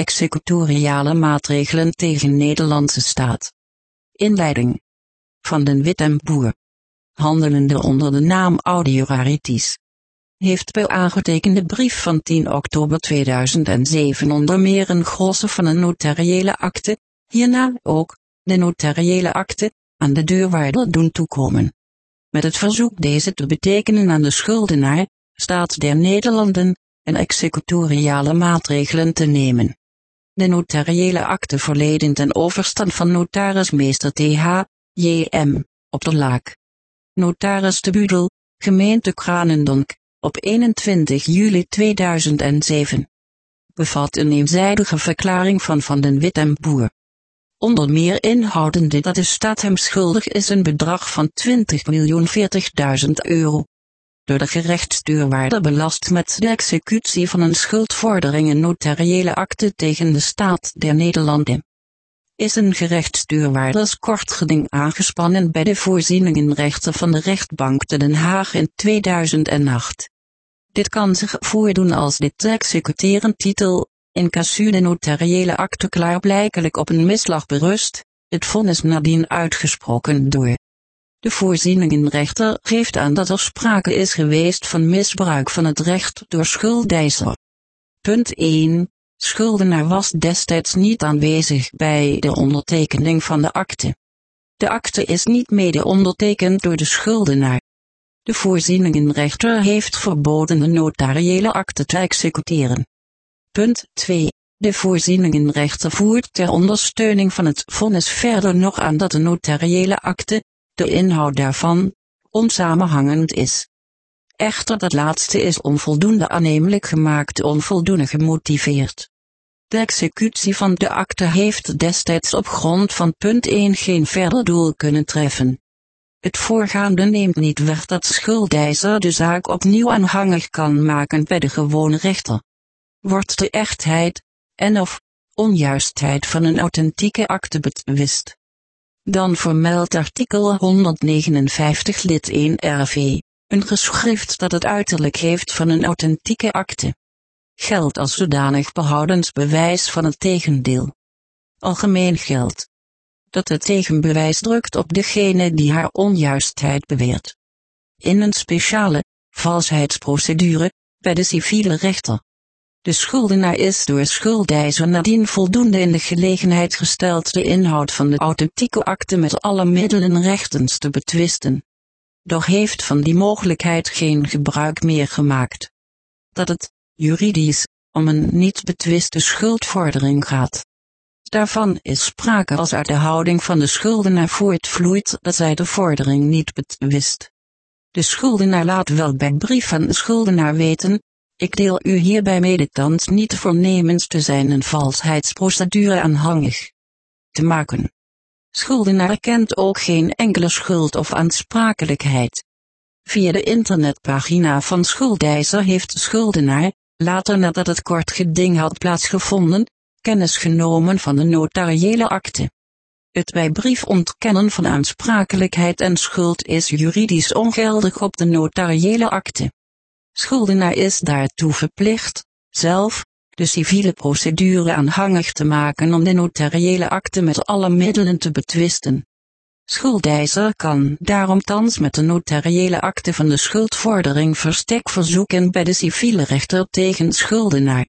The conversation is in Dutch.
executoriale maatregelen tegen Nederlandse staat. Inleiding. Van den Wit en Boer. Handelende onder de naam Audiorarities. Heeft bij aangetekende brief van 10 oktober 2007 onder meer een grosse van een notariële akte, hierna ook, de notariële akte, aan de deurwaarder doen toekomen. Met het verzoek deze te betekenen aan de schuldenaar, staat der Nederlanden, en executoriale maatregelen te nemen. De notariële akte verleden ten overstand van notarismeester T.H. J.M. op de Laak. Notaris de Budel, gemeente Kranendonk, op 21 juli 2007. Bevat een eenzijdige verklaring van Van den Wit en Boer. Onder meer inhoudende dat de staat hem schuldig is een bedrag van 20.040.000 euro de gerechtsdeurwaarder belast met de executie van een schuldvordering en notariële akte tegen de staat der Nederlanden. Is een gerechtsdeurwaarders kortgeding aangespannen bij de voorzieningenrechten van de rechtbank te Den Haag in 2008. Dit kan zich voordoen als dit te executeren titel, in casu de notariële akte klaarblijkelijk op een misslag berust, het vonnis nadien uitgesproken door de voorzieningenrechter geeft aan dat er sprake is geweest van misbruik van het recht door schuldeiser. Punt 1. Schuldenaar was destijds niet aanwezig bij de ondertekening van de akte. De akte is niet mede ondertekend door de schuldenaar. De voorzieningenrechter heeft verboden de notariële akte te executeren. Punt 2. De voorzieningenrechter voert ter ondersteuning van het vonnis verder nog aan dat de notariële akte, de inhoud daarvan, onsamenhangend is. Echter dat laatste is onvoldoende aannemelijk gemaakt onvoldoende gemotiveerd. De executie van de akte heeft destijds op grond van punt 1 geen verder doel kunnen treffen. Het voorgaande neemt niet weg dat schuldeiser de zaak opnieuw aanhangig kan maken bij de gewone rechter. Wordt de echtheid, en of, onjuistheid van een authentieke akte betwist dan vermeldt artikel 159 lid 1 RV, een geschrift dat het uiterlijk heeft van een authentieke akte. Geldt als zodanig behoudensbewijs van het tegendeel. Algemeen geldt dat het tegenbewijs drukt op degene die haar onjuistheid beweert. In een speciale valsheidsprocedure bij de civiele rechter de schuldenaar is door schuldeiser nadien voldoende in de gelegenheid gesteld de inhoud van de authentieke akte met alle middelen rechtens te betwisten. Doch heeft van die mogelijkheid geen gebruik meer gemaakt. Dat het, juridisch, om een niet betwiste schuldvordering gaat. Daarvan is sprake als uit de houding van de schuldenaar voortvloeit dat zij de vordering niet betwist. De schuldenaar laat wel bij brief van de schuldenaar weten, ik deel u hierbij mede thans niet voornemens te zijn een valsheidsprocedure aanhangig te maken. Schuldenaar kent ook geen enkele schuld of aansprakelijkheid. Via de internetpagina van schuldeiser heeft schuldenaar, later nadat het kort geding had plaatsgevonden, kennis genomen van de notariële akte. Het bij brief ontkennen van aansprakelijkheid en schuld is juridisch ongeldig op de notariële akte. Schuldenaar is daartoe verplicht, zelf, de civiele procedure aanhangig te maken om de notariële akte met alle middelen te betwisten. Schuldeiser kan daarom thans met de notariële akte van de schuldvordering verstek verzoeken bij de civiele rechter tegen schuldenaar.